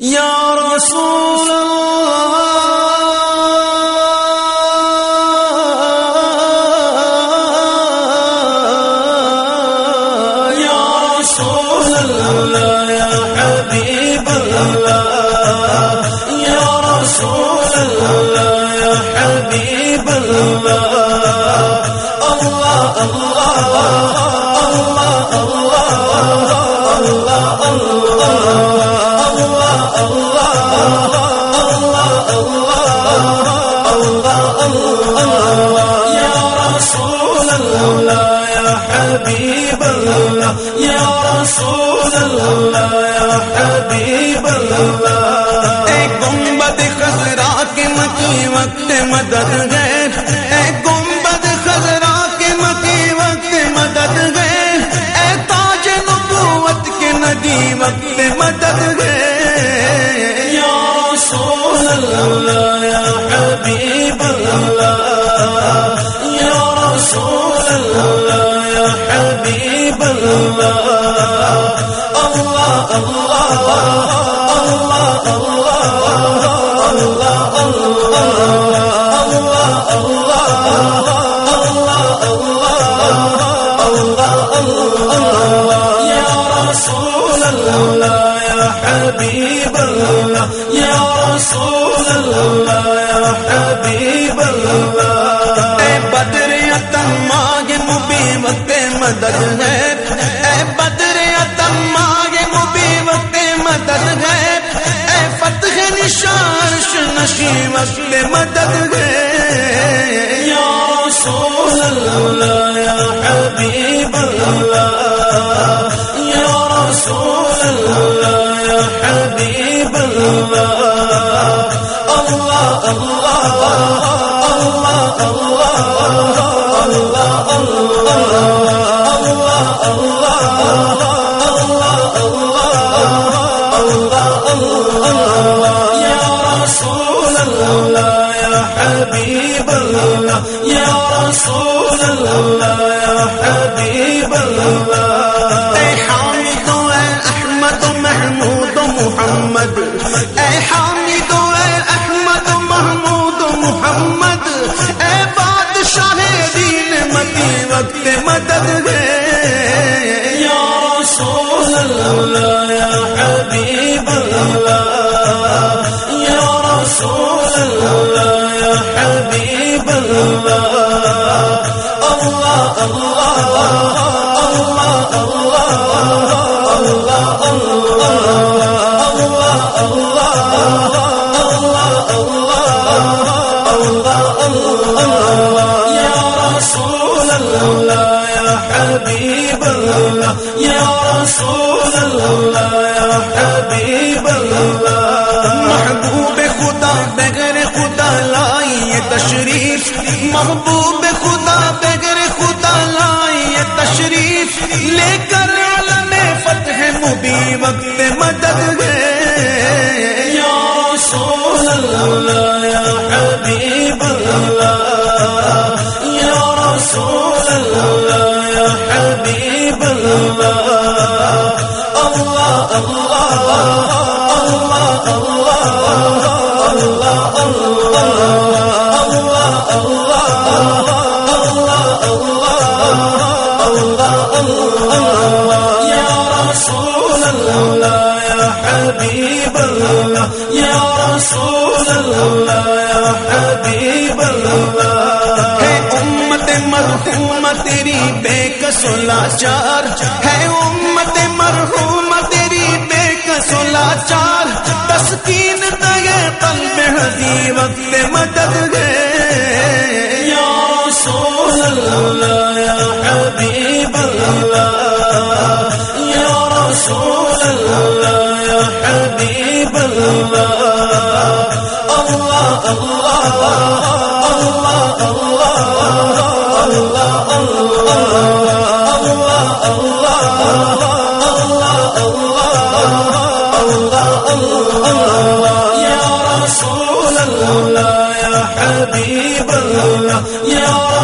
یا رسول حبیب اللہ، یا رسول اللہ، یا حبیب اللہ۔ اے گنبد خزرا کے مکی وقت مدد گئے۔ اے گنبد خزرا کے مکی وقت مدد گئے۔ اے تاج نبوت کے ندی وقت حبیب اللہ اللہ اللہ اللہ اللہ اللہ اللہ یا رسول اللہ یا حبیب اللہ یا رسول اللہ یا حبیب مدد ہے۔ اے بدر اتم ماگ مبی وقت مدد ہے۔ اے فتح نشان نشی وقت مدد ہے۔ یا رسول اللہ، یا حبیب اللہ، یا رسول اللہ، یا حبیب اللہ اللہ اللہ۔ اللہ یا رسول اللہ یا حبیب اللہ۔ اے احمد و محمود و محمد۔ یا رسول اللہ یا حبیب اللہ محبوب خدا بغیر خدا لائی تشریف محبوب خدا حبیب اللہ یا رسول اللہ یا حبیب اللہ ہے امت مرحوم تیری بے کسولا چار۔ ہے، امت مرحوم تیری بے کسولا چار۔ تسکین قلب حضی وقت مدد گئے یا رسول اللہ، یا حبیب اللہ، یا رسول اللہ، یا حبیب اللہ اللہ اللہ۔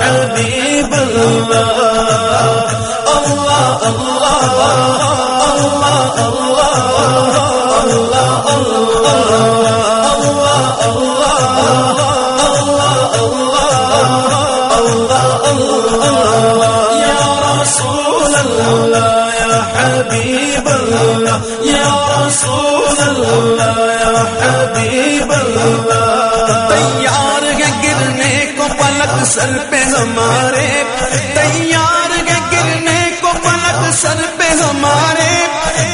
حبیب اللہ اللہ اللہ اللہ اللہ اللہ اللہ رسول اللہ یا حبیب اللہ یا رسول اللہ یا حبیب اللہ سر پہ ہمارے تیار ہے گرنے کو پلک سر پہ ہمارے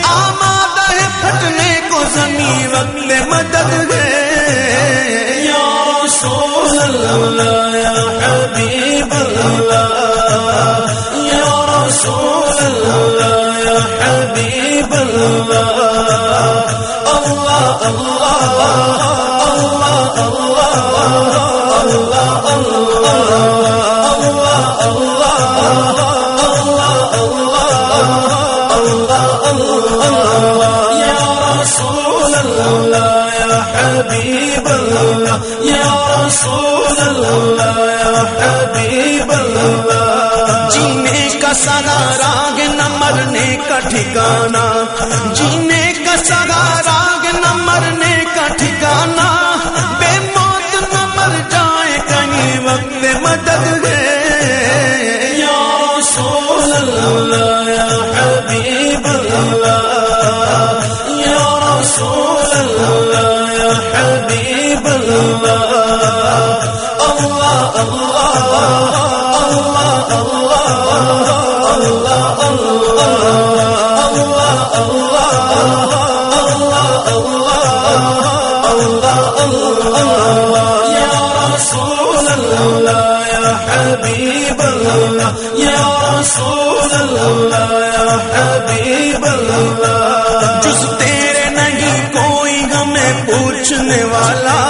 آمادہ ہے پھٹنے کو زمین وقت مدد ہے۔ یا رسول اللہ، یا حبیب اللہ، یا رسول اللہ، یا حبیب اللہ۔ اللہ اللہ اللہ۔ ٹھکانا جینے کا سگا گے نہ مرنے کا ٹھکانا بے موت نہ مر جائے کہیں وقت مدد ہے یا رسول اللہ یا حبیب اللہ یا رسول اللہ یا حبیب اللہ اللہ اللہ اللہ اللہ اللہ یا اللہ یا رسول یا حبیب اللہ جس تیرے نہیں کوئی ہمیں پوچھنے والا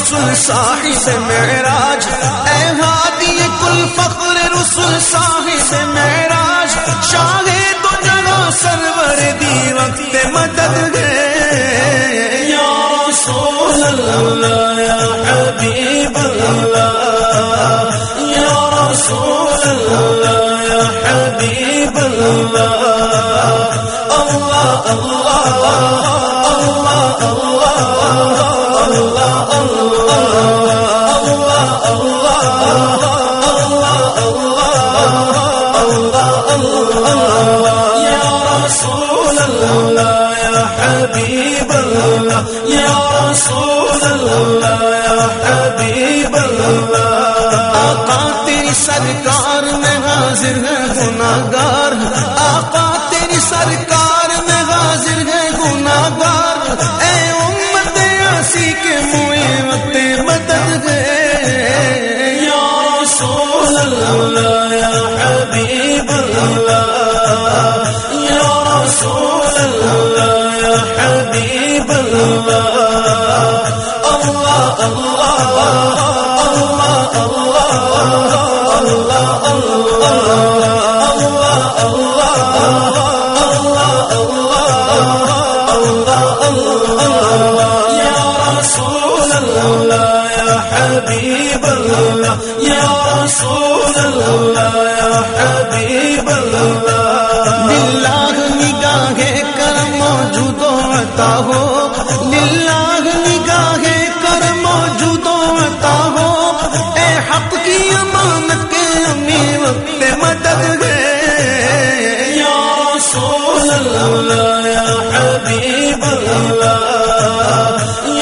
فخر رسول صاحب معراج اے ہادی کل فخر رسول صاحب معراج شاہ تو جگہ سرور دی وقت مدد ہے یا رسول اللہ یا حبیب اللہ یا رسول اللہ یا حبیب اللہ اللہ اللہ اللہ یا اللہ سرکار میں حاضر ہے گناگار آقا تیری سرکار حبیب اللہ یا رسول یا حبیب اللہ دلہ نگاہ کرم موجود ہوتا ہو رسول الله يا حبيب الله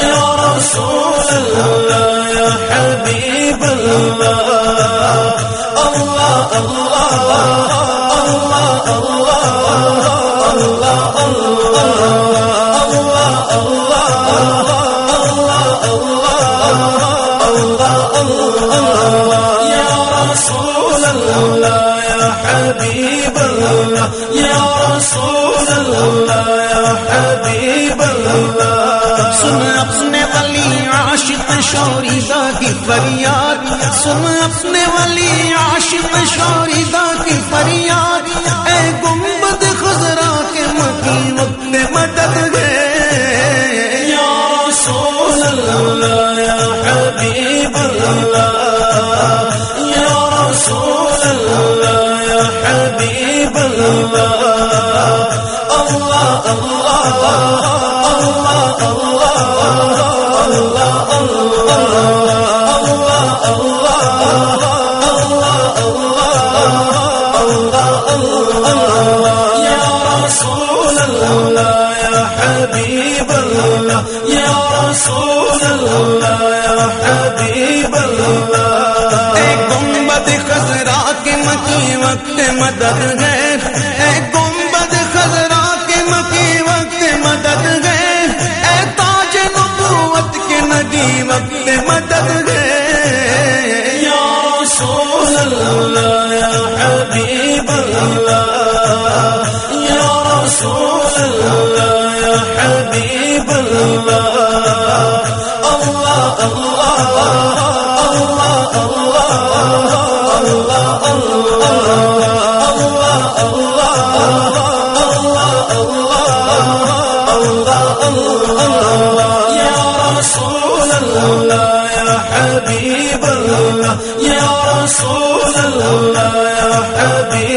يا رسول الله يا حبيب الله الله الله سن اپنے والی عاشق شوریدا کی فریاد، سن اپنے والی عاشق شوریدا کی فریاد۔ اے گنبد خزرا کے مکی وقت مدد گئے يا رسول الله يا حبيب الله يا رسول الله يا حبيب الله الله الله الله گنبد خزرا کے مکی وقت مدد ہے۔ رسول الله يا حبيب الله الله الله يا رسول الله يا حبيب